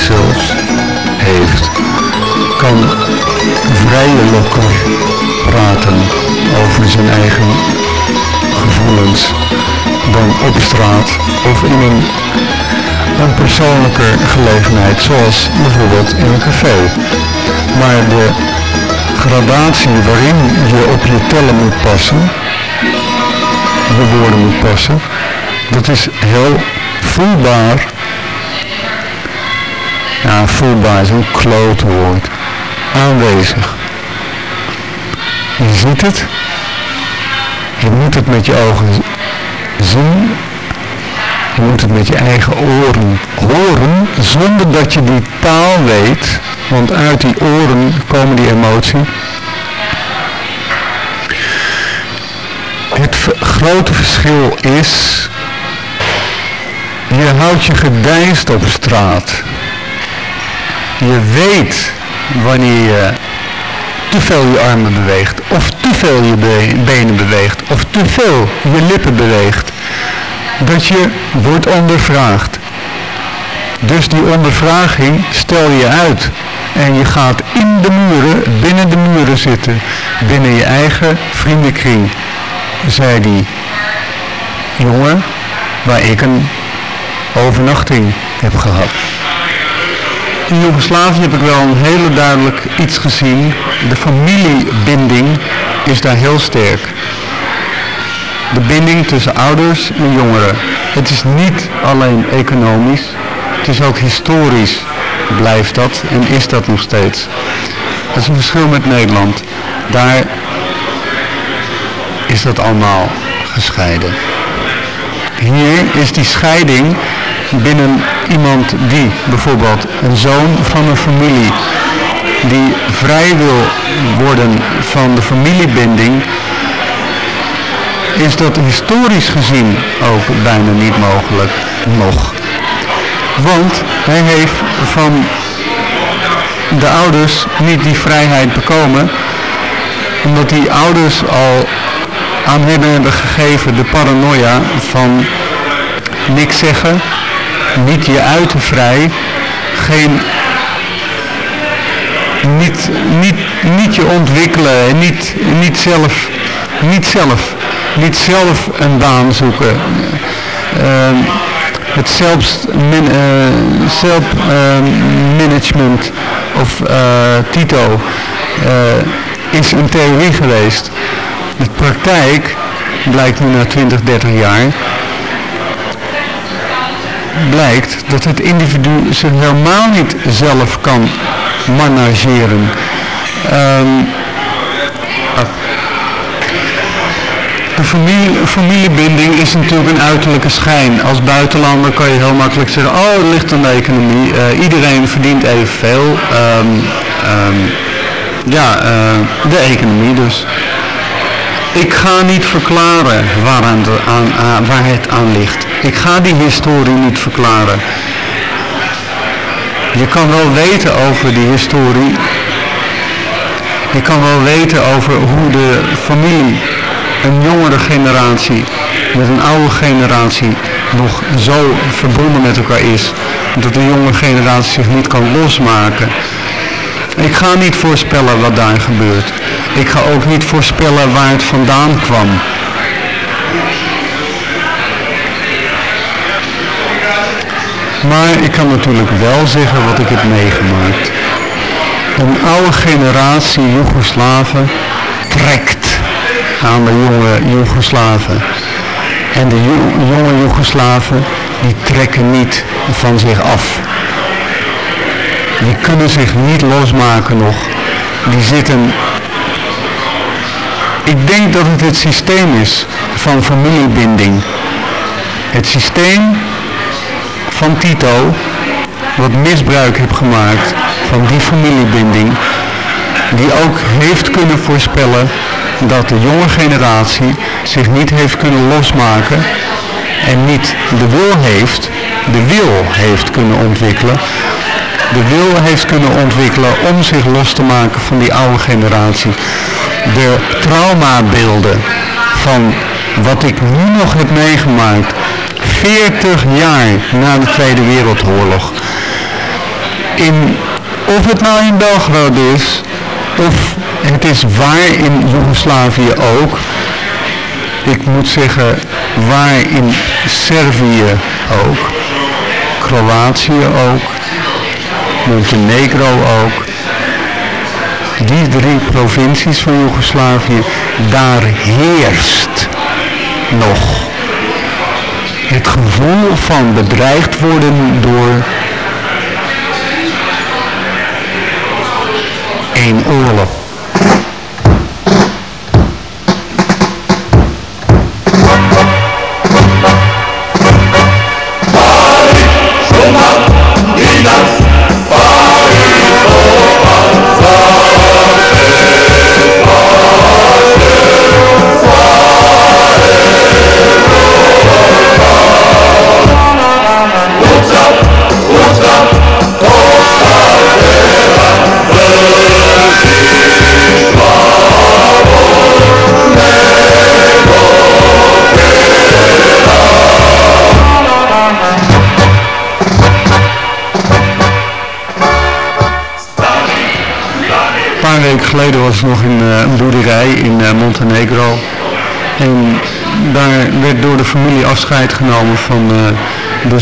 zelfs, heeft, kan vrije lokker praten over zijn eigen gevoelens dan op straat of in een, een persoonlijke gelegenheid zoals bijvoorbeeld in een café. Maar de gradatie waarin je op je tellen moet passen, de woorden moet passen, dat is heel voelbaar. Ja, voelbaar is een klote woord. Aanwezig. Je ziet het. Je moet het met je ogen zien. Je moet het met je eigen oren horen, zonder dat je die taal weet. Want uit die oren komen die emotie. Het grote verschil is, je houdt je gedijst op straat. Je weet wanneer je te veel je armen beweegt, of te veel je benen beweegt, of te veel je lippen beweegt, dat je wordt ondervraagd. Dus die ondervraging stel je uit. En je gaat in de muren, binnen de muren zitten, binnen je eigen vriendenkring, zei die jongen waar ik een overnachting heb gehad. In Joegoslavië heb ik wel een hele duidelijk iets gezien. De familiebinding is daar heel sterk. De binding tussen ouders en jongeren. Het is niet alleen economisch, het is ook historisch blijft dat en is dat nog steeds. Dat is een verschil met Nederland. Daar is dat allemaal gescheiden. Hier is die scheiding binnen iemand die bijvoorbeeld een zoon van een familie die vrij wil worden van de familiebinding, is dat historisch gezien ook bijna niet mogelijk nog. Want hij heeft van de ouders niet die vrijheid bekomen, omdat die ouders al aan hebben gegeven de paranoia van niks zeggen, niet je uiten vrij, geen, niet, niet, niet je ontwikkelen en niet, niet zelf, niet zelf, niet zelf een baan zoeken. Uh, het zelfmanagement uh, uh, of uh, Tito is een theorie geweest. De praktijk blijkt nu na 20, 30 jaar blijkt dat het individu zich helemaal niet zelf kan manageren. Um, de familie, familiebinding is natuurlijk een uiterlijke schijn. Als buitenlander kan je heel makkelijk zeggen, oh het ligt aan de economie. Uh, iedereen verdient evenveel. Um, ja, uh, de economie dus. Ik ga niet verklaren aan, waar het aan ligt. Ik ga die historie niet verklaren. Je kan wel weten over die historie. Je kan wel weten over hoe de familie, een jongere generatie met een oude generatie nog zo verbonden met elkaar is. Dat de jonge generatie zich niet kan losmaken. Ik ga niet voorspellen wat daar gebeurt. Ik ga ook niet voorspellen waar het vandaan kwam. Maar ik kan natuurlijk wel zeggen wat ik heb meegemaakt. Een oude generatie Joegoslaven trekt aan de jonge Joegoslaven. En de jonge Joegoslaven die trekken niet van zich af. die kunnen zich niet losmaken nog. Die zitten... Ik denk dat het het systeem is van familiebinding. Het systeem van Tito, wat misbruik heeft gemaakt van die familiebinding, die ook heeft kunnen voorspellen dat de jonge generatie zich niet heeft kunnen losmaken en niet de wil heeft, de wil heeft kunnen ontwikkelen, de wil heeft kunnen ontwikkelen om zich los te maken van die oude generatie. De traumabeelden van wat ik nu nog heb meegemaakt, 40 jaar na de Tweede Wereldoorlog. In, of het nou in Belgrado is, of het is waar in Joegoslavië ook. Ik moet zeggen, waar in Servië ook. Kroatië ook. Montenegro ook. Die drie provincies van Joegoslavië, daar heerst nog het gevoel van bedreigd worden door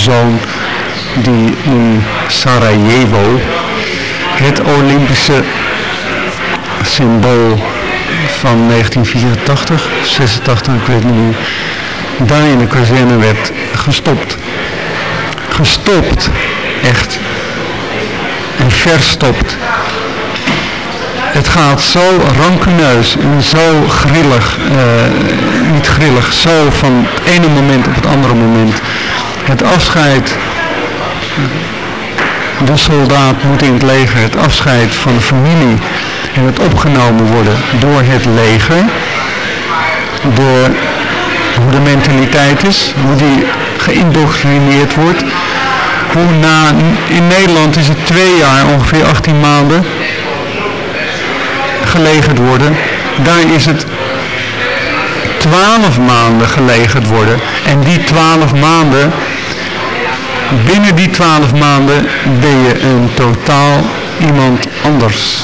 zoon die in Sarajevo het Olympische symbool van 1984, 86, ik weet niet daar in de kazerne werd gestopt. Gestopt, echt. En verstopt het gaat zo rankeneus en zo grillig, uh, niet grillig, zo van het ene moment op het andere moment. Het afscheid, de soldaat moet in het leger, het afscheid van de familie en het opgenomen worden door het leger, door hoe de mentaliteit is, hoe die geïndoctrineerd wordt. Hoe na, in Nederland is het twee jaar, ongeveer 18 maanden, gelegerd worden, daar is het twaalf maanden gelegerd worden. En die twaalf maanden, binnen die twaalf maanden ben je een totaal iemand anders.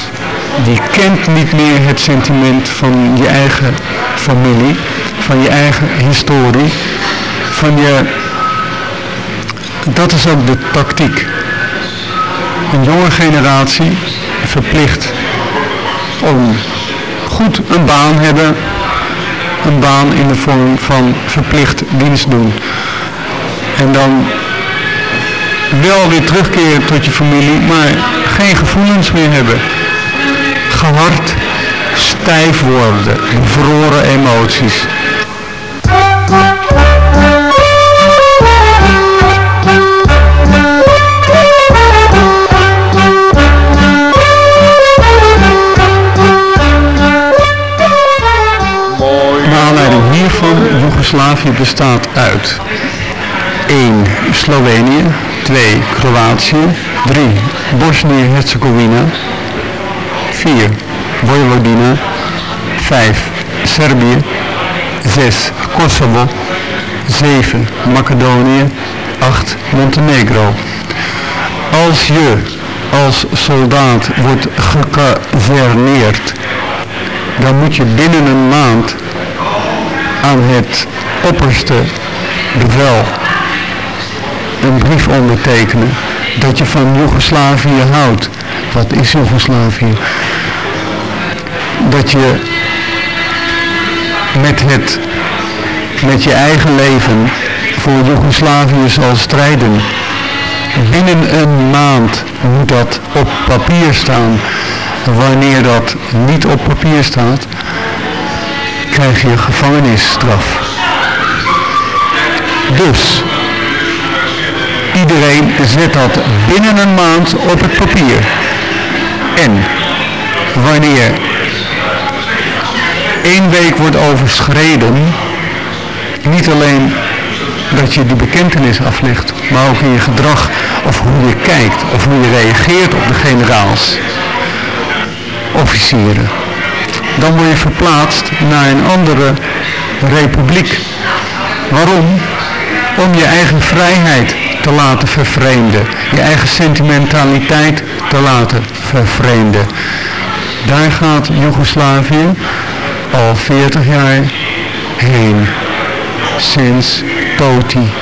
Die kent niet meer het sentiment van je eigen familie, van je eigen historie, van je... Dat is ook de tactiek. Een jonge generatie verplicht om goed een baan hebben, een baan in de vorm van verplicht dienst doen. En dan wel weer terugkeren tot je familie, maar geen gevoelens meer hebben. Gehard, stijf worden, bevroren emoties. Joegoslavië bestaat uit 1. Slovenië 2. Kroatië 3. Bosnië-Herzegovina 4. Vojvodina 5. Servië 6. Kosovo 7. Macedonië 8. Montenegro Als je als soldaat wordt gekazerneerd dan moet je binnen een maand aan het opperste bevel een brief ondertekenen dat je van Joegoslavië houdt. Wat is Joegoslavië? Dat je met, het, met je eigen leven voor Joegoslavië zal strijden. binnen een maand moet dat op papier staan. Wanneer dat niet op papier staat, krijg je gevangenisstraf. Dus, iedereen zet dat binnen een maand op het papier. En wanneer één week wordt overschreden, niet alleen dat je die bekentenis aflegt, maar ook in je gedrag of hoe je kijkt of hoe je reageert op de generaals, officieren. Dan word je verplaatst naar een andere republiek. Waarom? Om je eigen vrijheid te laten vervreemden. Je eigen sentimentaliteit te laten vervreemden. Daar gaat Joegoslavië al 40 jaar heen. Sinds Toti.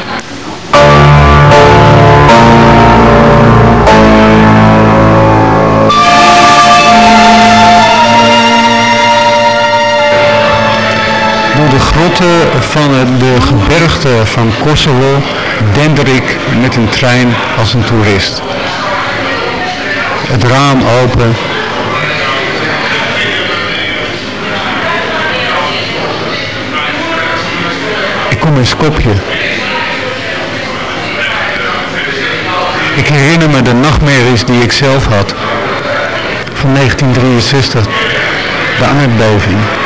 De grotten van de gebergte van Kosovo dender ik met een trein als een toerist. Het raam open. Ik kom in Skopje. Ik herinner me de nachtmerries die ik zelf had. Van 1963. De aardbeving.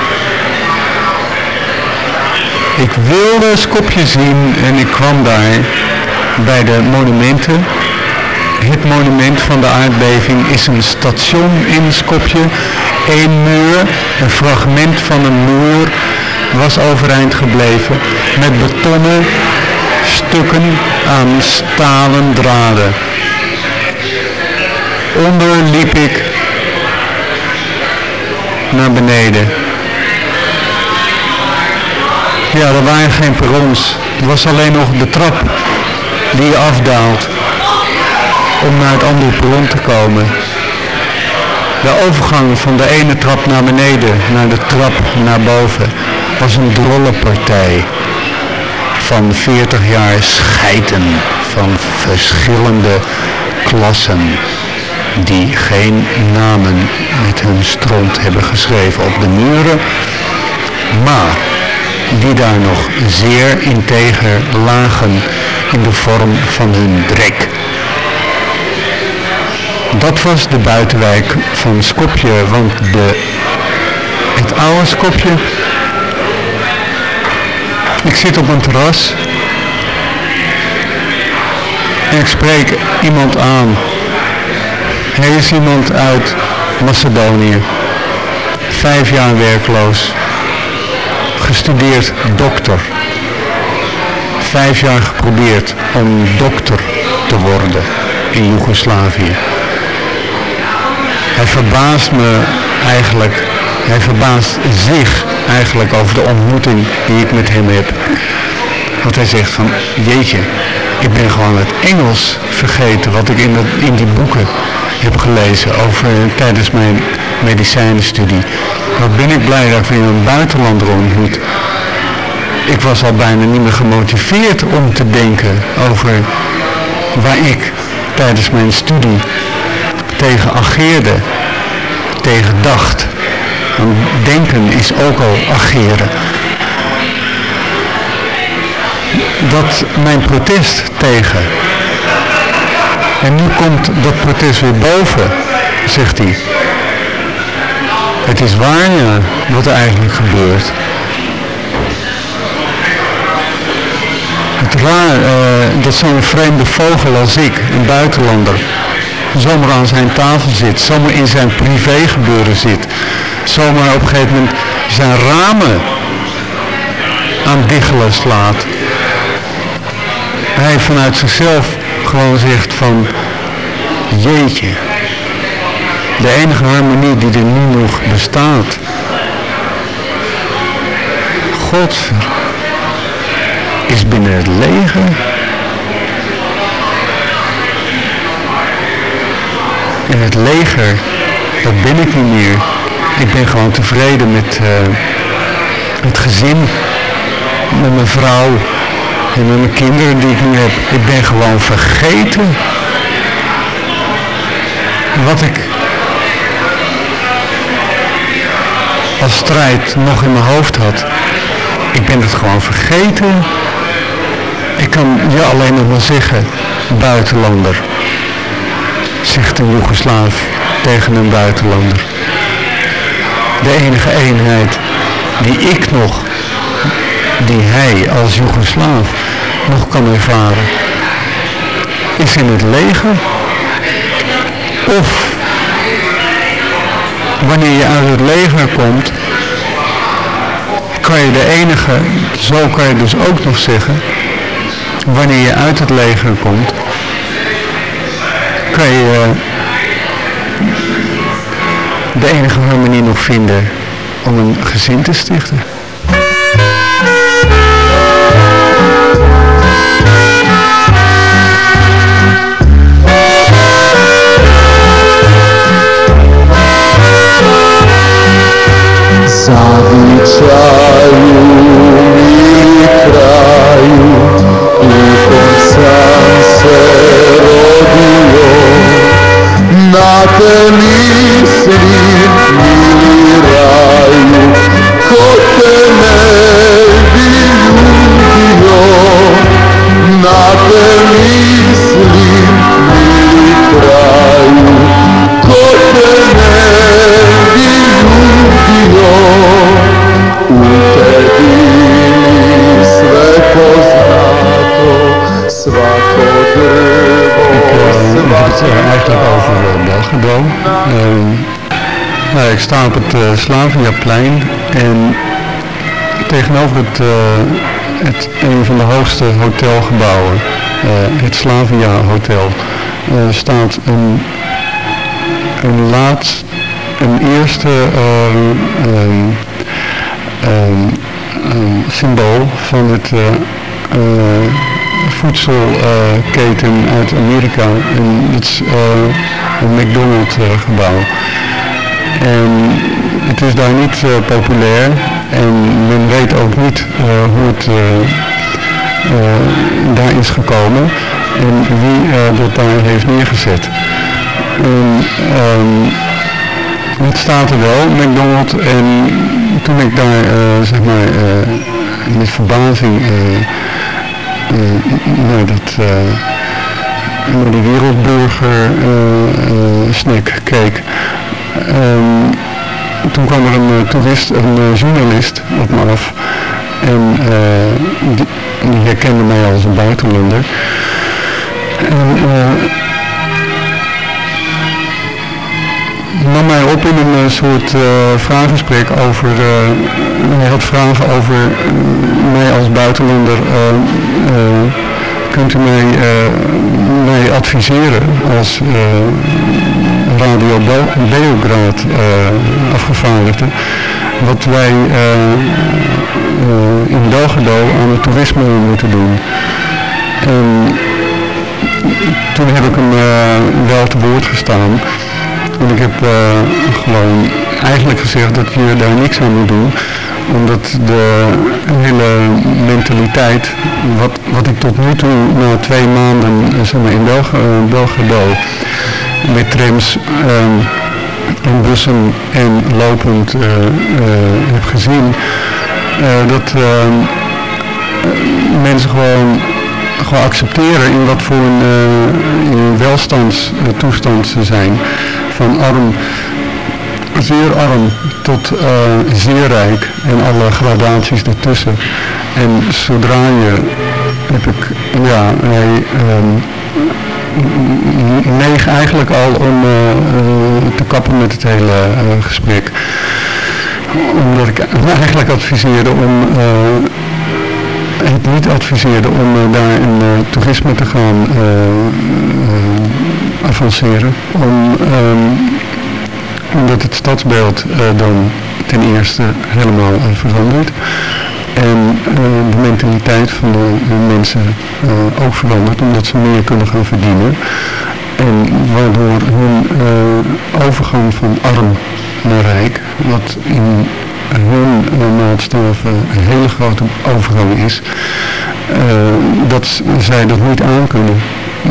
Ik wilde Skopje zien en ik kwam daar bij de monumenten. Het monument van de aardbeving is een station in Skopje. Eén muur, een fragment van een muur was overeind gebleven met betonnen stukken aan stalen draden. Onder liep ik naar beneden. Ja, er waren geen perrons. Er was alleen nog de trap die je afdaalt om naar het andere perron te komen. De overgang van de ene trap naar beneden naar de trap naar boven was een drollenpartij van 40 jaar scheiden van verschillende klassen die geen namen met hun stront hebben geschreven op de muren, maar die daar nog zeer integer lagen in de vorm van hun drek. Dat was de buitenwijk van Skopje, want de, het oude Skopje, ik zit op een terras en ik spreek iemand aan. Hij is iemand uit Macedonië, vijf jaar werkloos, gestudeerd dokter. Vijf jaar geprobeerd om dokter te worden in Joegoslavië. Hij verbaast me eigenlijk, hij verbaast zich eigenlijk over de ontmoeting die ik met hem heb. Want hij zegt van, jeetje, ik ben gewoon het Engels vergeten wat ik in, in die boeken heb gelezen over tijdens mijn medicijnenstudie. Wat ben ik blij dat ik weer een buitenlander ontmoet. Ik was al bijna niet meer gemotiveerd om te denken over waar ik tijdens mijn studie tegen ageerde, tegen dacht. Want denken is ook al ageren. Dat mijn protest tegen. En nu komt dat protest weer boven, zegt hij. Het is waar, wat er eigenlijk gebeurt. Het raar uh, dat zo'n vreemde vogel als ik, een buitenlander, zomaar aan zijn tafel zit, zomaar in zijn privégebeuren zit, zomaar op een gegeven moment zijn ramen aan diggelen slaat. Hij vanuit zichzelf gewoon zegt van, jeetje, de enige harmonie die er nu nog bestaat. God is binnen het leger. En het leger, dat ben ik niet meer. Ik ben gewoon tevreden met uh, het gezin, met mijn vrouw en met mijn kinderen die ik nu heb. Ik ben gewoon vergeten wat ik als strijd nog in mijn hoofd had, ik ben het gewoon vergeten. Ik kan je alleen nog maar zeggen, buitenlander, zegt een Joegoslaaf tegen een buitenlander. De enige eenheid die ik nog, die hij als Joegoslaaf nog kan ervaren, is in het leger. Of wanneer je uit het leger komt, kan je de enige, zo kan je dus ook nog zeggen, wanneer je uit het leger komt, kan je de enige harmonie nog vinden om een gezin te stichten. завечаю мир краю, духом сам се родил на теми. Het eh, eigenlijk over Belgrado. Ehm, nou, ik sta op het uh, Slaviaplein en tegenover het, eh, het, een van de hoogste hotelgebouwen, eh, het Slavia Hotel, eh, staat een, een laatst, een eerste ehm, ehm, ehm, symbool van het eh, eh, voedselketen uit Amerika. Dat is eh, McDonald's eh, gebouw. En het is daar niet eh, populair en men weet ook niet hoe het daar is gekomen en wie dat daar heeft neergezet. Ehm, het staat er wel, McDonald's, en toen ik daar zeg maar eh, met verbazing eh, naar dat eh, naar die wereldburger eh, snack keek. Ehm, toen kwam er een toerist, een journalist op me af. En die, die herkende mij als een buitenlander. En nam mij op in een eh, soort eh, vraaggesprek over, eh, hij had vragen over mij als buitenlander. kunt u mij, mij adviseren als Radio eh, afgevaardigde, wat wij in Belgrado aan het toerisme moeten doen. En toen heb ik hem wel te woord gestaan. Ik heb eh, gewoon eigenlijk gezegd dat je daar niks aan moet doen. Omdat de hele mentaliteit, wat, wat ik tot nu toe na twee maanden eh, zeg maar, in Belg, eh, Belgrado met trams ehm, en bussen en lopend heb gezien, dat ehm, mensen gewoon gewoon accepteren in wat voor een welstandstoestand ze zijn. Van arm, zeer arm tot eh, zeer rijk en alle gradaties ertussen. En zodra je, heb ik, ja, hij ehm, neig eigenlijk al om eh, eh, te kappen met het hele gesprek. Omdat ik eigenlijk adviseerde om het niet adviseerde om daar eh, toerisme te gaan avanceren. Om, ehm, omdat het stadsbeeld eh, dan ten eerste helemaal eh, verandert. En eh, de mentaliteit van de, mensen ook verandert, omdat ze meer kunnen gaan verdienen. En waardoor hun overgang van arm naar rijk, wat in hun maatstaven een hele grote overgang is, dat zij dat niet aankunnen.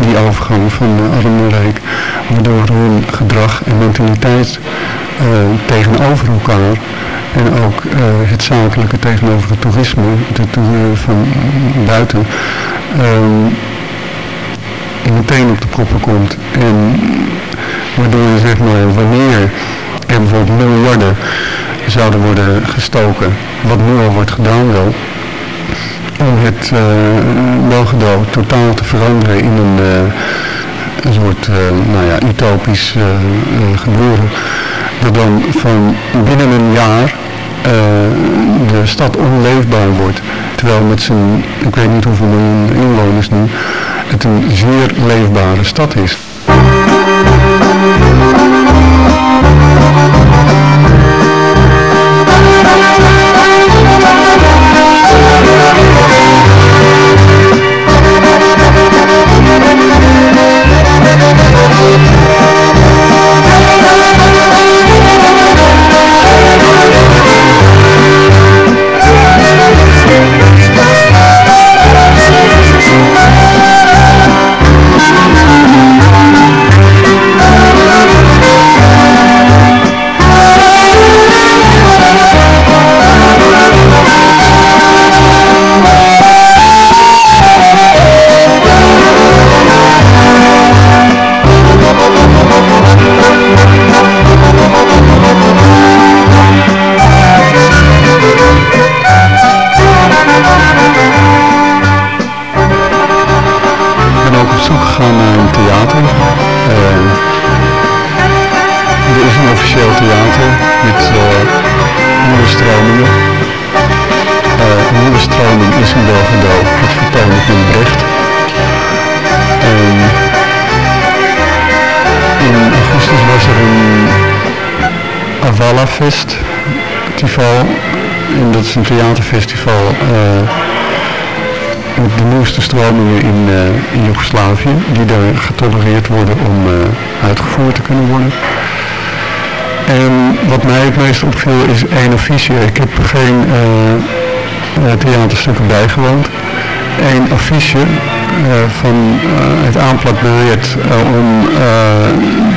Die overgang van arm naar rijk, waardoor hun gedrag en mentaliteit tegenover elkaar en ook het zakelijke tegenover het toerisme, het toerisme van buiten, um, meteen op de proppen komt. En waardoor je zeg maar, wanneer er bijvoorbeeld miljarden zouden worden gestoken, wat nu al wordt gedaan wel, om het uh, totaal te veranderen in een, uh, een soort uh, nou ja, utopisch gebeuren, dat dan van binnen een jaar de stad onleefbaar wordt. Terwijl met zijn, ik weet niet hoeveel inwoners nu, het een zeer leefbare stad is. Festival. En dat is een theaterfestival met de nieuwste stromingen in, uh, Joegoslavië. Die daar getolereerd worden om uh, uitgevoerd te kunnen worden. En wat mij het meest opviel is één affiche. Ik heb geen theaterstukken bijgewoond. Eén affiche van het aanplakbiljet om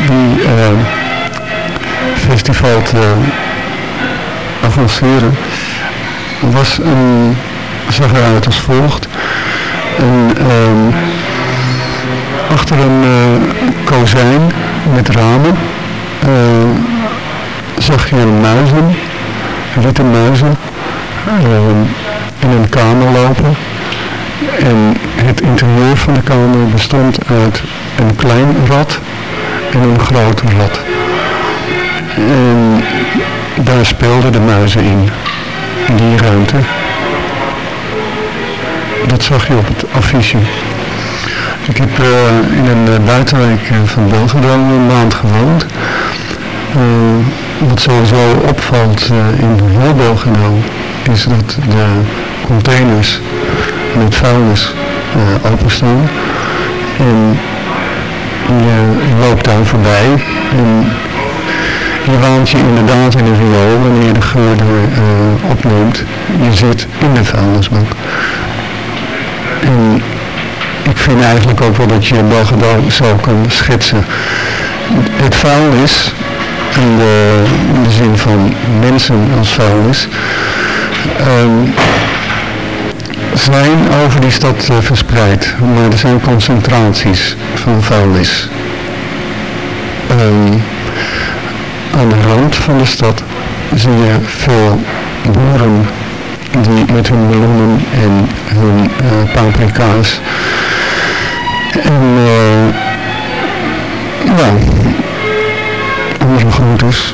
die festival te avanceren, was een, zag eruit als volgt. En, um, achter een uh, kozijn met ramen uh, zag je muizen, witte muizen, uh, in een kamer lopen. En het interieur van de kamer bestond uit een klein rad en een groter rad. En daar speelden de muizen in, in die ruimte. Dat zag je op het affiche. Ik heb uh, in een uh, buitenwijk uh, van Belgedam een maand gewoond. wat sowieso opvalt in heel Belgedam is dat de containers met vuilnis openstaan. En je loopt daar voorbij en je waant je inderdaad in een riool wanneer je de geur uh, opneemt. Je zit in de vuilnisbak. En ik vind eigenlijk ook wel dat je Belgrado zo kan schetsen. Het vuilnis, in de, in de zin van mensen als vuilnis, um, zijn over die stad uh, verspreid. Maar er zijn concentraties van vuilnis. Um, aan de rand van de stad zie je veel boeren die met hun meloenen en hun uh, paprika's en uh, ja, andere groentes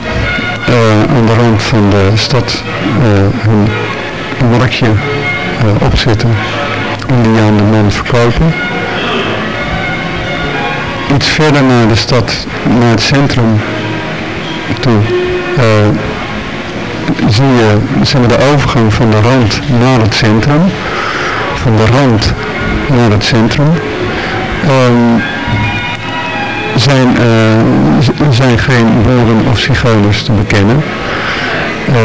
uh, aan de rand van de stad hun marktje opzetten en die aan de man verkopen. Iets verder naar de stad, naar het centrum, toe uh, zie je zeg maar, de overgang van de rand naar het centrum. Van de rand naar het centrum. Um, zijn, uh, zijn geen boeren of zigeuners te bekennen. Uh,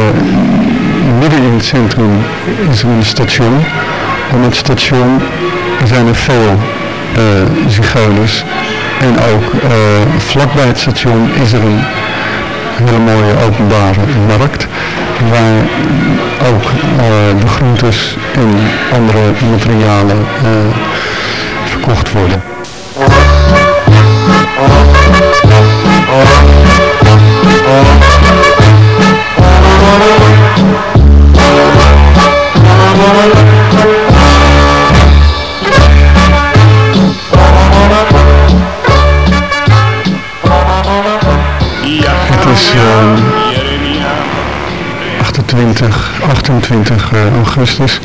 midden in het centrum is er een station. En het station zijn er veel zigeuners. En ook vlakbij het station is er een hele mooie openbare markt waar ook de groentes en andere materialen verkocht worden. Uh, 28, 28 uh, augustus.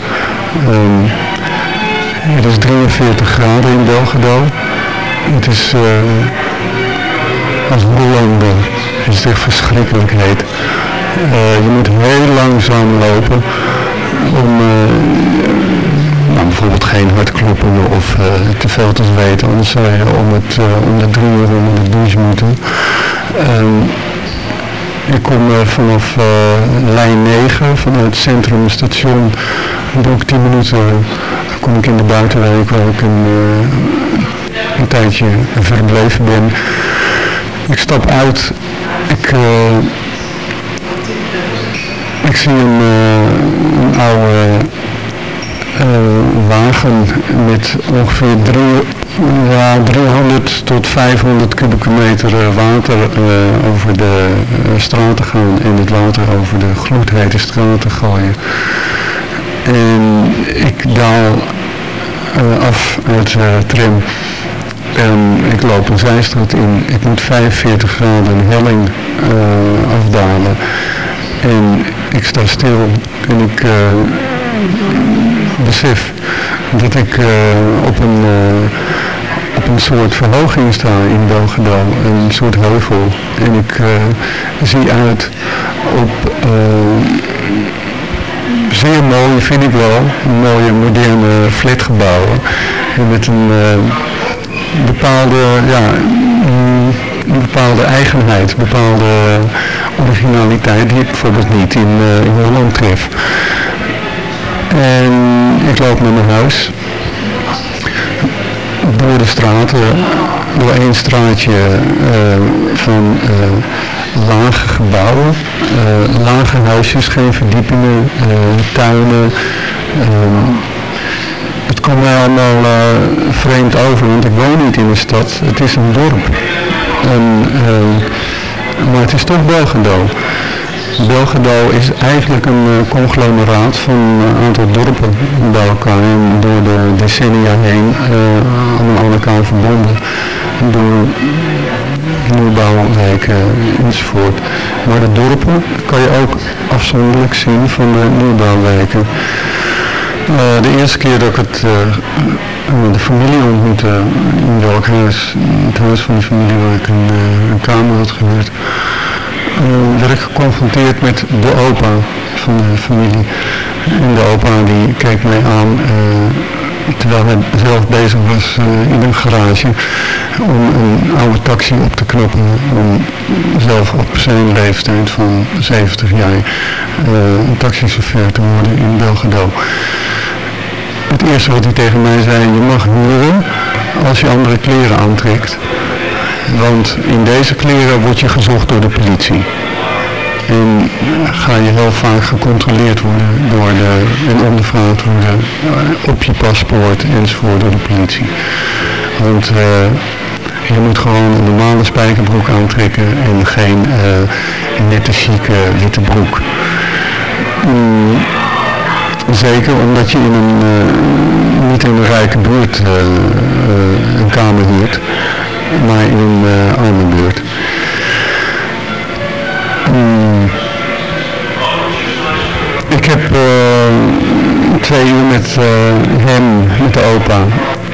Um, het is 43 graden in Belgrado. Het is uh, als Hollander is het echt verschrikkelijk heet. Uh, je moet heel langzaam lopen om uh, nou, bijvoorbeeld geen hartkloppen of te veel te zweten, anders zou je om, het, om de drie uur onder de douche moeten. Um, ik kom vanaf lijn 9 vanuit het centrum station, ik 10 minuten kom ik in de buitenwijk waar ik een, een tijdje verbleven ben. Ik stap uit, ik, ik zie een, een oude wagen met ongeveer drie, ja, 300 tot 500 kubieke meter water over de straten gaan en het water over de gloedhete straten gooien. En ik daal af uit de tram en ik loop een zijstraat in. Ik moet 45 graden helling uh, afdalen. En ik sta stil en ik besef dat ik uh, op, een, op een soort verhoging sta in Belgrado. Een soort heuvel. En ik zie uit op zeer mooi, vind ik wel, mooie moderne flatgebouwen. En met een bepaalde, ja, een bepaalde eigenheid, bepaalde originaliteit die ik bijvoorbeeld niet in, in Holland tref. En ik loop naar mijn huis, door de straten, door één straatje uh, van uh, lage gebouwen, lage huisjes, geen verdiepingen, tuinen, het komt mij allemaal vreemd over, want ik woon niet in de stad. Het is een dorp. Uh, maar het is toch Belgendo. Belgendo is eigenlijk een uh, conglomeraat van een aantal dorpen bij elkaar en door de decennia heen uh, aan elkaar verbonden door nieuwbouwwijken enzovoort. Maar de dorpen kan je ook afzonderlijk zien van de nieuwbouwwijken. De eerste keer dat ik het, de familie ontmoette in welk huis, het huis van de familie waar ik een, een kamer had gehuurd, werd ik geconfronteerd met de opa van de familie. En de opa die keek mij aan terwijl hij zelf bezig was uh, in een garage om een oude taxi op te knoppen om zelf op zijn leeftijd van 70 jaar een taxichauffeur te worden in Belgrado. Het eerste wat hij tegen mij zei, je mag huren als je andere kleren aantrekt. Want in deze kleren word je gezocht door de politie. En ga je heel vaak gecontroleerd worden door de, en ondervraagd worden op je paspoort enzovoort door de politie. Want uh, je moet gewoon een normale spijkerbroek aantrekken en geen uh, nette chique witte broek. Mm, zeker omdat je in een, niet in een rijke buurt een kamer huurt, maar in een arme buurt. Hmm. Ik heb uh, twee uur met uh, hem, met de opa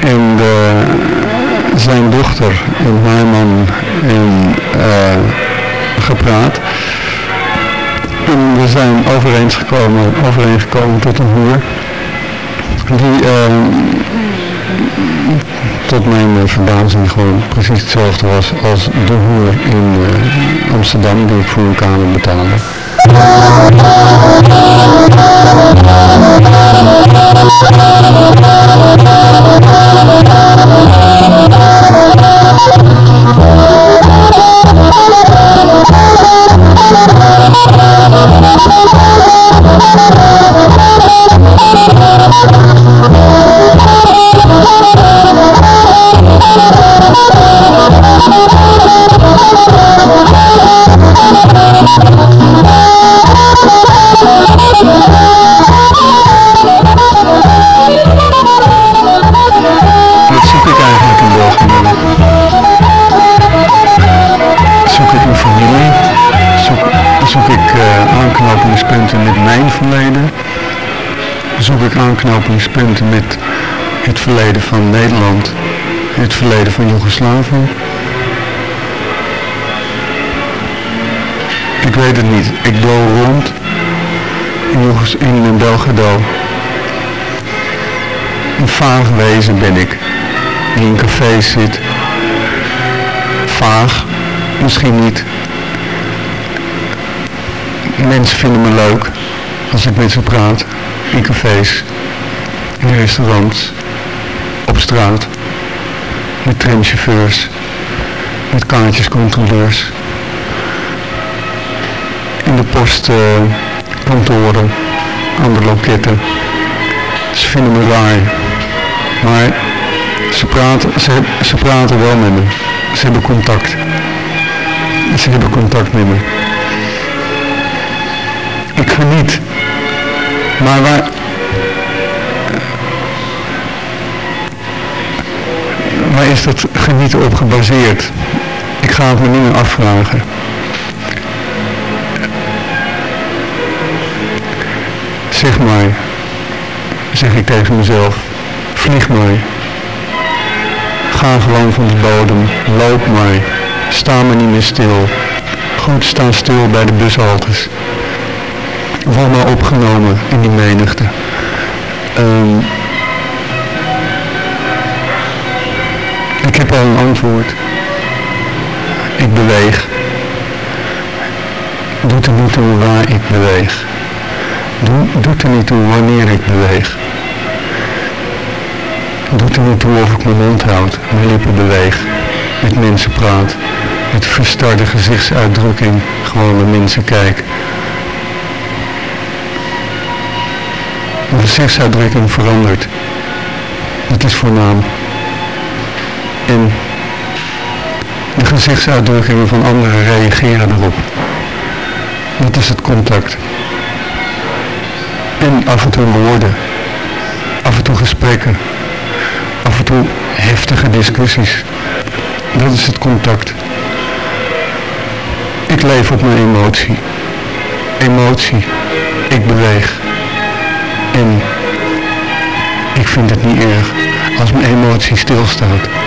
en zijn dochter en haar man en, gepraat. En we zijn overeengekomen, overeengekomen tot een hoer die tot mijn eh, verbazing gewoon precies hetzelfde was als de hoer in eh, Amsterdam die ik voor een kamer betaalde aanknopingspunten met mijn verleden? Zoek ik aanknopingspunten met het verleden van Nederland? Het verleden van Joegoslavië? Ik weet het niet. Ik dool rond in, in Belgrado. Een vaag wezen ben ik, die in cafés zit. Vaag, misschien niet. Mensen vinden me leuk als ik met ze praat, in cafés, in restaurants, op straat, met tramchauffeurs, met kaartjescontroleurs, in de postkantoren, aan de loketten. Ze vinden me raar. Maar ze praten, ze, praten wel met me. Ze hebben contact. Ze hebben contact met me. Ik geniet. Maar waar... Waar is dat genieten op gebaseerd? Ik ga het me niet meer afvragen. Zeg maar, zeg ik tegen mezelf, vlieg maar. Ga gewoon van de bodem, loop maar, sta maar niet meer stil. Goed, sta stil bij de bushaltes. Word maar opgenomen in die menigte. Ehm, heb al een antwoord. Ik beweeg. Doet er niet toe waar ik beweeg. Doe- Doet er niet toe wanneer ik beweeg. Doet er niet toe of ik mijn mond houd, mijn lippen beweeg, met mensen praat, met verstarde gezichtsuitdrukking gewoon naar mensen kijk. De gezichtsuitdrukking verandert. Dat is voornaam. En de gezichtsuitdrukkingen van anderen reageren erop. Dat is het contact. En af en toe woorden. Af en toe gesprekken. Af en toe heftige discussies. Dat is het contact. Ik leef op mijn emotie. Emotie. Ik beweeg. En ik vind het niet erg als mijn emotie stilstaat.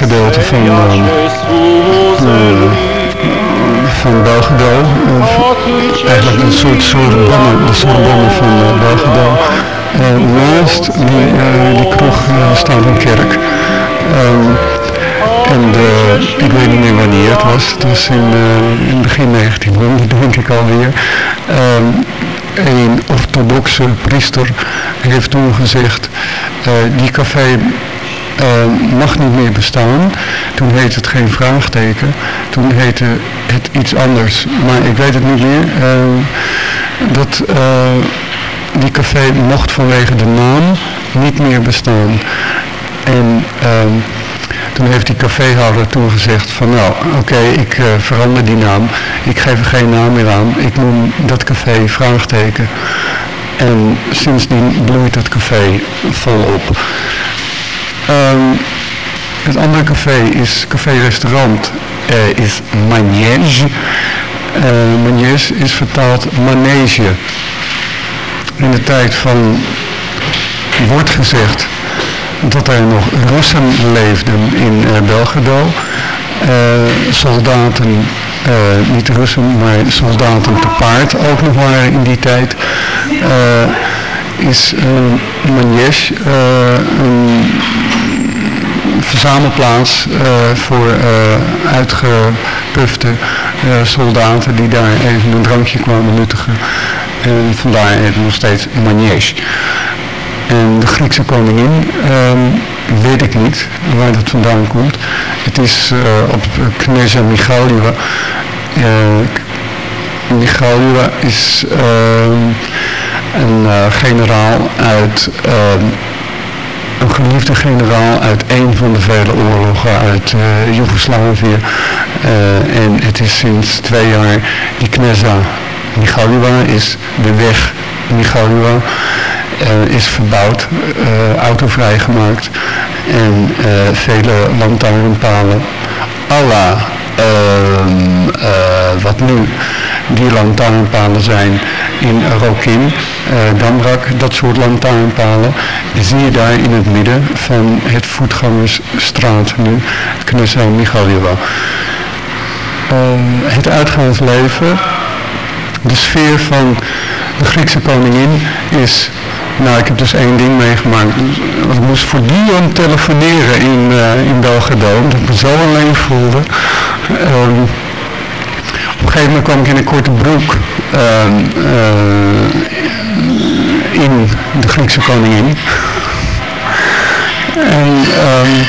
Universiteitsgedeelte van, eh, eh, van Belgrado. Eh, eigenlijk een soort de Sorbonne van uh, Belgrado. naast die, die kroeg staat een kerk. Ehm, en de, ik weet niet meer wanneer het was, het was in, in begin 1900 denk ik alweer. Um, een orthodoxe priester heeft toen gezegd, die café uh, mag niet meer bestaan. Toen heette het geen vraagteken. Toen heette het iets anders. Maar ik weet het niet meer. Uh, dat uh, die café mocht vanwege de naam niet meer bestaan. En ehm, toen heeft die caféhouder toen gezegd van nou oké ik verander die naam. Ik geef er geen naam meer aan. Ik noem dat café vraagteken. En sindsdien bloeit het café volop. Um, het andere café is café-restaurant uh, is Manège. Uh, Manège is vertaald manege. In de tijd van wordt gezegd dat er nog Russen leefden in uh, Belgrado. soldaten, niet Russen, maar soldaten te paard ook nog waren in die tijd is Manège een verzamelplaats uh, voor uh, uitgepufte uh, soldaten die daar even een drankje kwamen nuttigen. En vandaar nog steeds Manège. En de Griekse koningin, um, weet ik niet waar dat vandaan komt. Het is op Kneza Michaliwa. Michaliwa is ehm, een generaal uit ehm, een geliefde generaal uit een van de vele oorlogen uit uh, Joegoslavië. Uh, en het is sinds twee jaar die Kneza Michaliwa is de weg Michaliwa uh, is verbouwd, autovrij gemaakt en vele lantaarnpalen Allah uh, wat nu die lantaarnpalen zijn in Rokin, uh, Damrak, dat soort lantaarnpalen, zie je daar in het midden van het voetgangersstraat nu, Knesset Michalieva. Uh, het uitgaansleven, de sfeer van de Griekse koningin is nou, ik heb dus één ding meegemaakt. Ik moest voortdurend telefoneren in, uh, in Belgrado, omdat ik me zo alleen voelde. Um, op een gegeven moment kwam ik in een korte broek uh, uh, in de Griekse koningin. en um,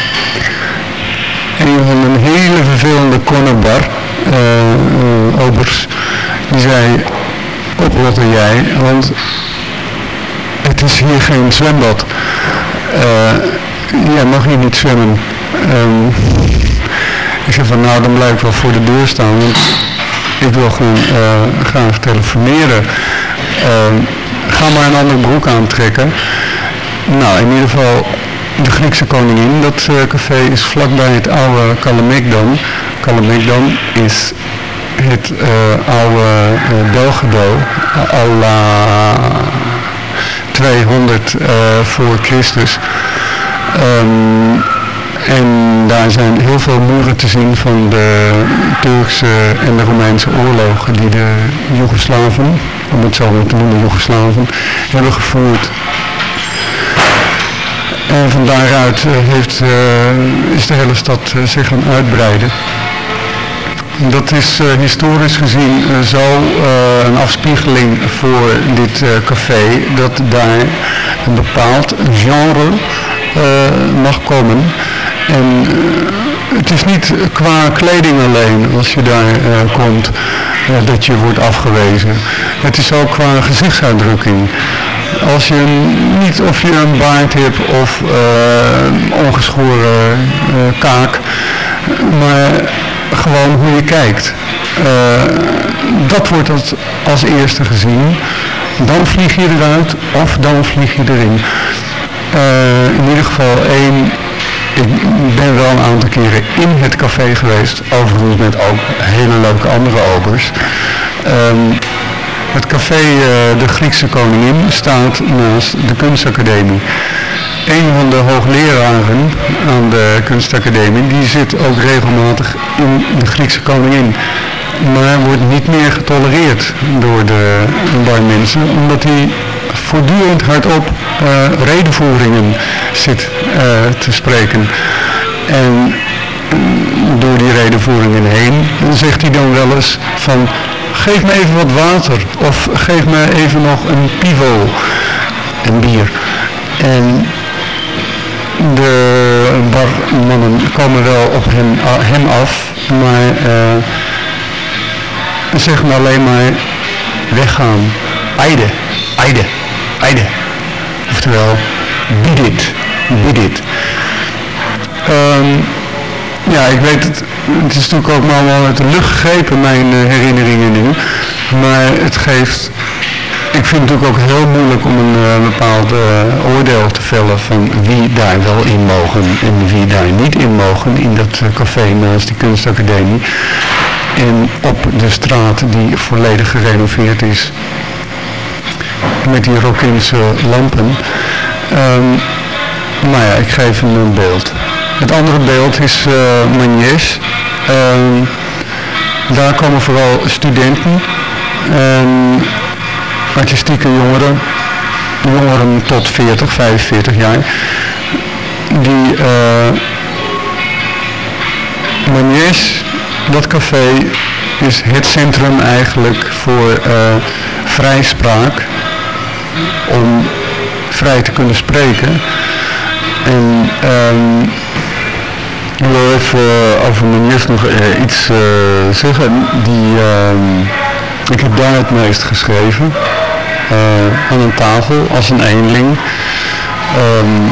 een van een hele vervelende cornerbar, uh, die zei, oplotten jij, want het is hier geen zwembad. Uh, jij mag hier niet zwemmen. Um, ik zeg van nou dan blijf ik wel voor de deur staan, want ik wil gewoon uh, graag telefoneren. Uh, ga maar een andere broek aantrekken. Nou, in ieder geval de Griekse koningin. Dat uh, café is vlakbij het oude Kalamekdan. Kalamekdan is het oude Belgedo. Alla 200 voor Christus. Um, en daar zijn heel veel muren te zien van de Turkse en de Romeinse oorlogen die de Joegoslaven, om het zo maar te noemen Joegoslaven, hebben gevoerd. En van daaruit eh, heeft, uh, is de hele stad zich gaan uitbreiden. Dat is uh, historisch gezien zo een afspiegeling voor dit café dat daar een bepaald genre mag komen. En uh, het is niet qua kleding alleen als je daar uh, komt uh, dat je wordt afgewezen. Het is ook qua gezichtsuitdrukking. Als je niet of je een baard hebt of ongeschoren kaak, maar gewoon hoe je kijkt. dat wordt als, als eerste gezien. Dan vlieg je eruit of dan vlieg je erin. in ieder geval één ik ben wel een aantal keren in het café geweest, overigens met ook hele leuke andere obers. Um, het café uh, De Griekse Koningin staat naast de kunstacademie. Een van de hoogleraren aan de kunstacademie, die zit ook regelmatig in de Griekse Koningin. Maar wordt niet meer getolereerd door de, door mensen, omdat hij voortdurend hardop uh, redenvoeringen zit te spreken. En door die redenvoeringen heen zegt hij dan wel eens van geef me even wat water of geef me even nog een pivo, een bier. En de barmannen komen wel op hem, hem af, maar uh, zeggen alleen maar weggaan. Eide, eide, eide. Oftewel, bied it, bied it. Um, ja, ik weet het, het is natuurlijk ook allemaal uit de lucht gegrepen, mijn uh, herinneringen nu. Maar het geeft, ik vind het natuurlijk ook heel moeilijk om een uh, bepaald uh, oordeel te vellen van wie daar wel in mogen en wie daar niet in mogen in dat café naast die kunstacademie. En op de straat die volledig gerenoveerd is met die Rokinse lampen. Maar ja, ik geef een beeld. Het andere beeld is uh, Magnes. Uh, daar komen vooral studenten en artistieke jongeren, jongeren tot 40, 45 jaar, die uh, dat café, is het centrum eigenlijk voor uh, vrijspraak om vrij te kunnen spreken. En um, ik wil even uh, over juf nog uh, iets zeggen. Die, ehm, ik heb daar het meest geschreven. Aan een tafel als een eenling. Um,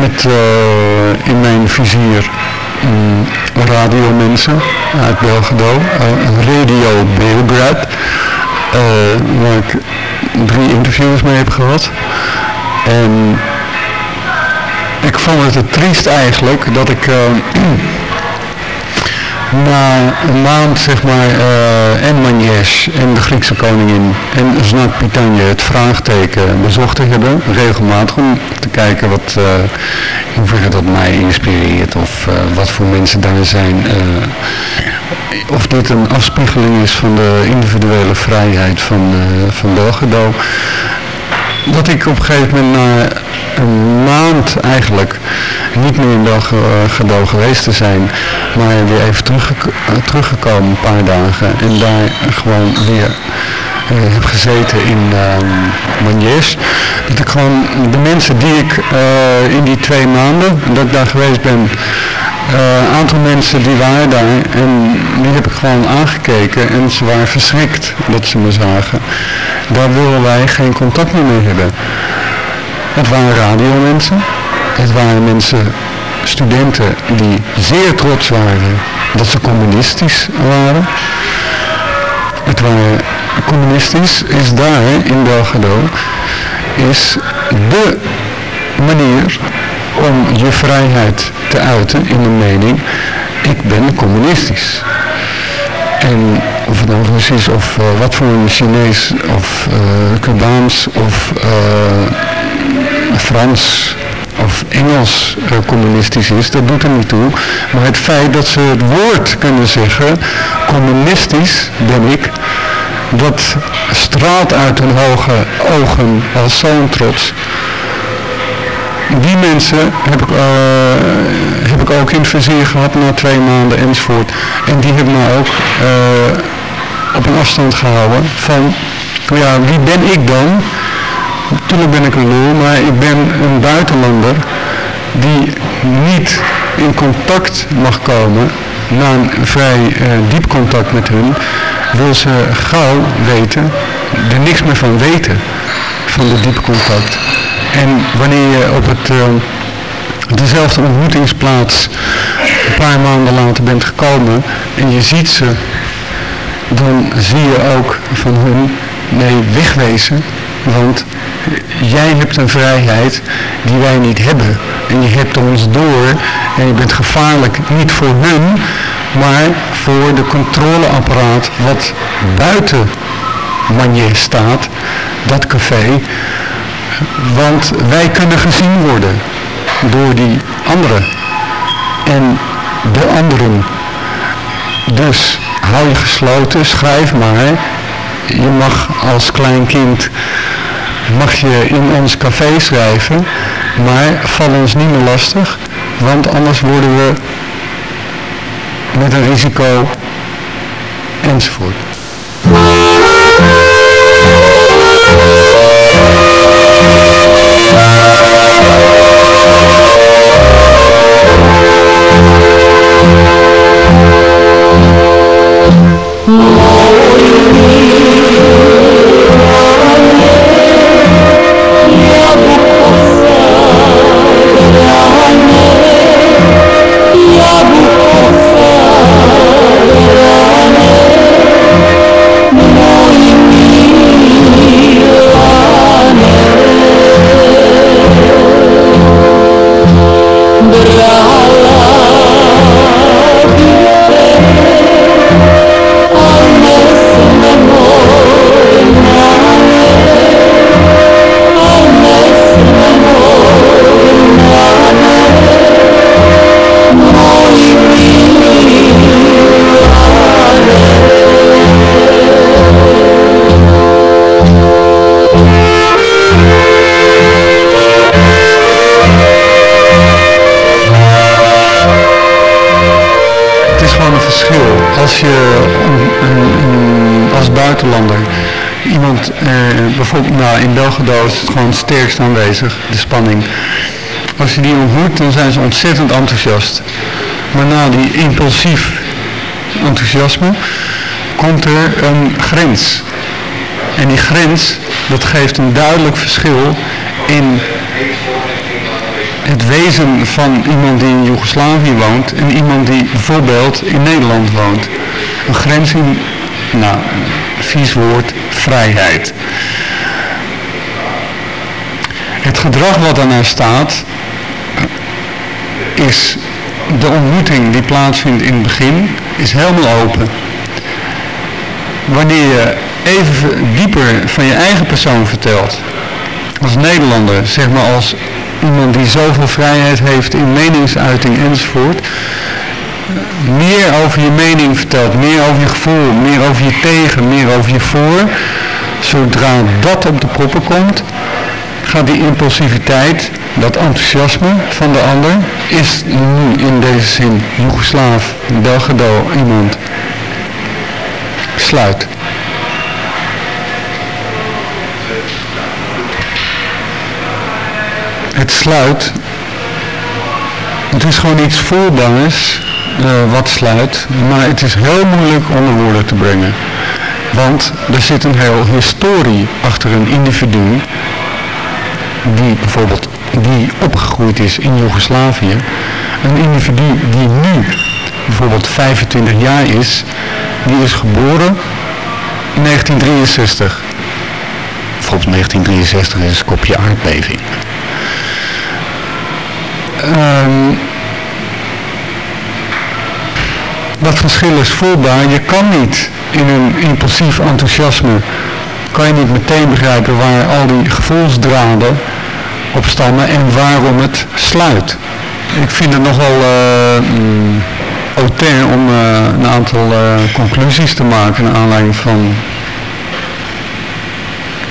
met in mijn vizier um, radiomensen uit Belgrado. Radio Belgrad. waar ik drie interviews mee heb gehad. En ik vond het het triest eigenlijk dat ik na een maand zeg maar uh, en Magnes en de Griekse koningin en Znak Pitanje het vraagteken bezocht te hebben, regelmatig om te kijken wat, uh, hoever dat mij inspireert of wat voor mensen daar zijn. of dit een afspiegeling is van de individuele vrijheid van, van Belgrado dat ik op een gegeven moment na een maand eigenlijk niet meer in Belgrado geweest te zijn, maar weer even terugge eh, teruggekomen een paar dagen en daar gewoon weer heb gezeten in uh, Dat ik gewoon de mensen die ik uh, in die twee maanden dat ik daar geweest ben, een aantal mensen die waren daar en die heb ik gewoon aangekeken en ze waren verschrikt dat ze me zagen. Daar willen wij geen contact meer mee hebben. Het waren radiomensen. Het waren mensen, studenten die zeer trots waren dat ze communistisch waren. Het waren communistisch is daar in Belgrado is de manier om je vrijheid te uiten in een mening. Ik ben communistisch. En of het nou precies of uh, wat voor een Chinees of uh, Cubaans of uh, Frans of Engels communistisch is, dat doet er niet toe. Maar het feit dat ze het woord kunnen zeggen, communistisch ben ik, dat straalt uit hun hoge ogen als zo'n trots die mensen heb ik, uh, heb ik ook in het vizier gehad na twee maanden enzovoort. En die hebben me ook uh, op een afstand gehouden van, ja, wie ben ik dan? Natuurlijk ben ik een lul, maar ik ben een buitenlander die niet in contact mag komen, na een vrij uh, diep contact met hun, wil ze gauw weten, er niks meer van weten, van de diep contact. En wanneer je op het, uh, dezelfde ontmoetingsplaats een paar maanden later bent gekomen en je ziet ze, dan zie je ook van hun, nee, wegwezen. Want jij hebt een vrijheid die wij niet hebben. En je hebt ons door en je bent gevaarlijk niet voor hun, maar voor de controleapparaat wat buiten Manier staat, dat café, want wij kunnen gezien worden door die anderen. En de anderen. Dus hou je gesloten, schrijf maar. Je mag als klein kind, mag je in ons café schrijven, maar val ons niet meer lastig, want anders worden we met een risico enzovoort. In Belgrado is het gewoon sterkst aanwezig, de spanning. Als je die ontmoet, dan zijn ze ontzettend enthousiast. Maar na die impulsief enthousiasme komt er een grens. En die grens, dat geeft een duidelijk verschil in het wezen van iemand die in Joegoslavië woont en iemand die bijvoorbeeld in Nederland woont. Een grens in, nou, vies woord, vrijheid. Het gedrag wat daarnaar staat is de ontmoeting die plaatsvindt in het begin, is helemaal open. Wanneer je even dieper van je eigen persoon vertelt, als Nederlander, zeg maar als iemand die zoveel vrijheid heeft in meningsuiting enzovoort, meer over je mening vertelt, meer over je gevoel, meer over je tegen, meer over je voor. Zodra dat op de proppen komt, gaat die impulsiviteit, dat enthousiasme van de ander, is nu in deze zin Joegoslaaf, Belgrado iemand, sluit. het sluit. Het is gewoon iets voelbaars uh, wat sluit, maar het is heel moeilijk onder woorden te brengen. Want er zit een heel historie achter een individu die bijvoorbeeld die opgegroeid is in Joegoslavië. Een individu die nu bijvoorbeeld 25 jaar is, die is geboren in 1963. Volgens 1963 is een kopje aardbeving. Um, dat verschil is voelbaar. Je kan niet in een impulsief enthousiasme, kan je niet meteen begrijpen waar al die gevoelsdraden op stammen en waarom het sluit. Ik vind het nogal uh, mm, om uh, een aantal uh, conclusies te maken naar aanleiding van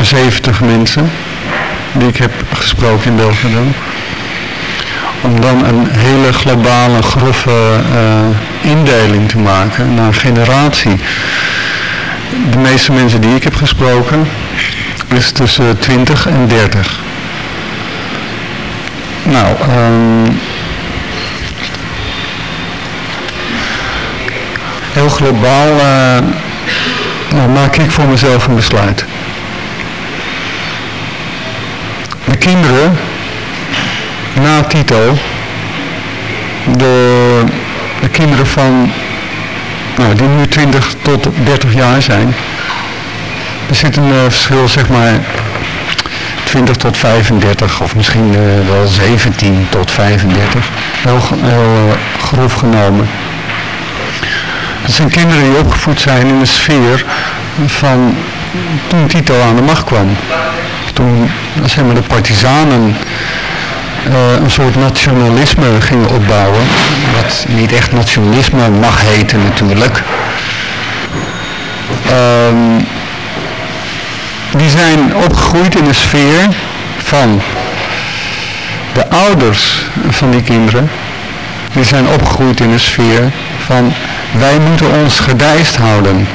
70 mensen die ik heb gesproken in België om dan een hele globale, grove indeling te maken naar generatie. De meeste mensen die ik heb gesproken is tussen 20 en 30. Nou, um, heel globaal uh, nou, maak ik voor mezelf een besluit. De kinderen na Tito de kinderen van, nou, die nu 20 tot 30 jaar zijn. Er zit een uh, verschil, zeg maar, 20 tot 35 of misschien uh, wel 17 tot 35. Heel, heel uh, grof genomen. Het zijn kinderen die opgevoed zijn in de sfeer van toen Tito aan de macht kwam. Toen zeg maar, de partizanen uh, een soort nationalisme gingen opbouwen. Wat niet echt nationalisme mag heten natuurlijk. Um, die zijn opgegroeid in de sfeer van de ouders van die kinderen. Die zijn opgegroeid in de sfeer van wij moeten ons gedijst houden.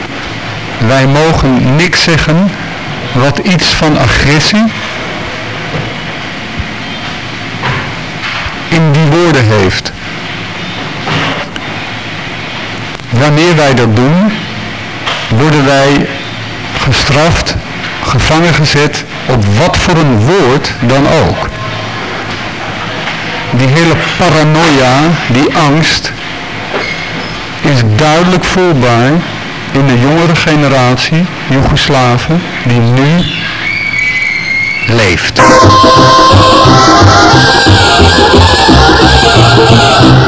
Wij mogen niks zeggen wat iets van agressie heeft. Wanneer wij dat doen, worden wij gestraft, gevangen gezet op wat voor een woord dan ook. Die hele paranoia, die angst, is duidelijk voelbaar in de jongere generatie Joegoslaven die nu leeft. Wie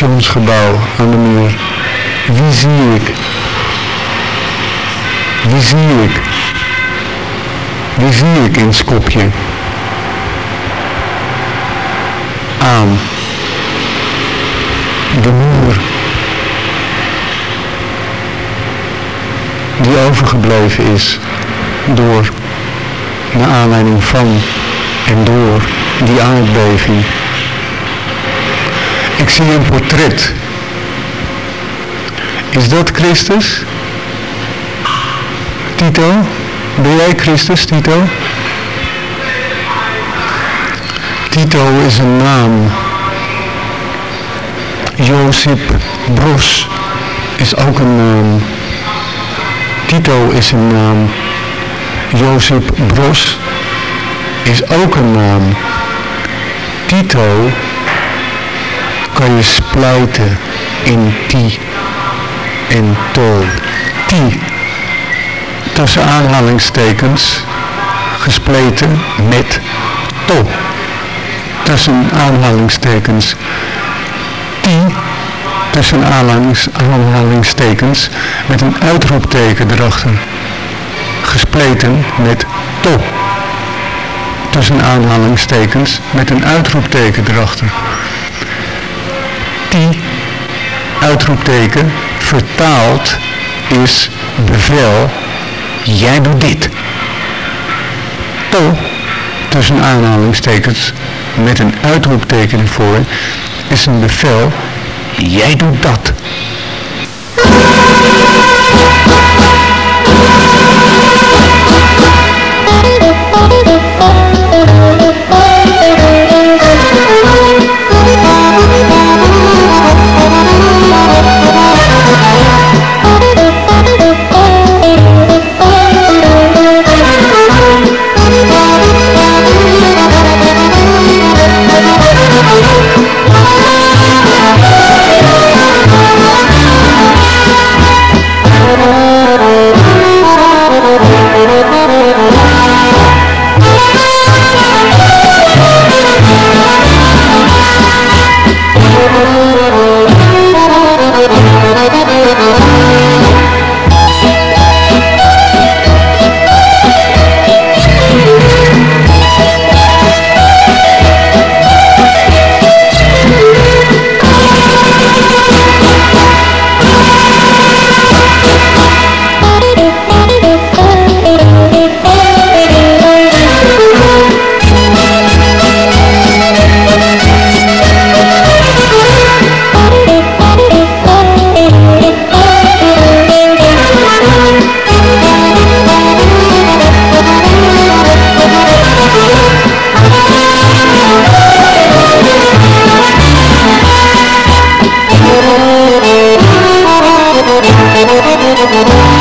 stationsgebouw aan de muur? Wie zie ik? Wie zie ik? Wie zie ik in Skopje? Aan de muur die overgebleven is door, naar aanleiding van en door die aardbeving. Ik zie een portret. Is dat Christus? Tito? Ben jij Christus, Tito? Tito is een naam. Josip Bros is ook een naam. Tito is een naam. Josip Bros is ook een naam. Tito kan je splijten in ti en to. Ti tussen aanhalingstekens gespleten met to. Tussen aanhalingstekens. Ti tussen aanhalings, aanhalingstekens met een uitroepteken erachter. Gespleten met to. Tussen aanhalingstekens met een uitroepteken erachter. Die uitroepteken vertaald is bevel, jij doet dit. To, tussen aanhalingstekens met een uitroepteken ervoor, is een bevel, jij doet dat. Oh.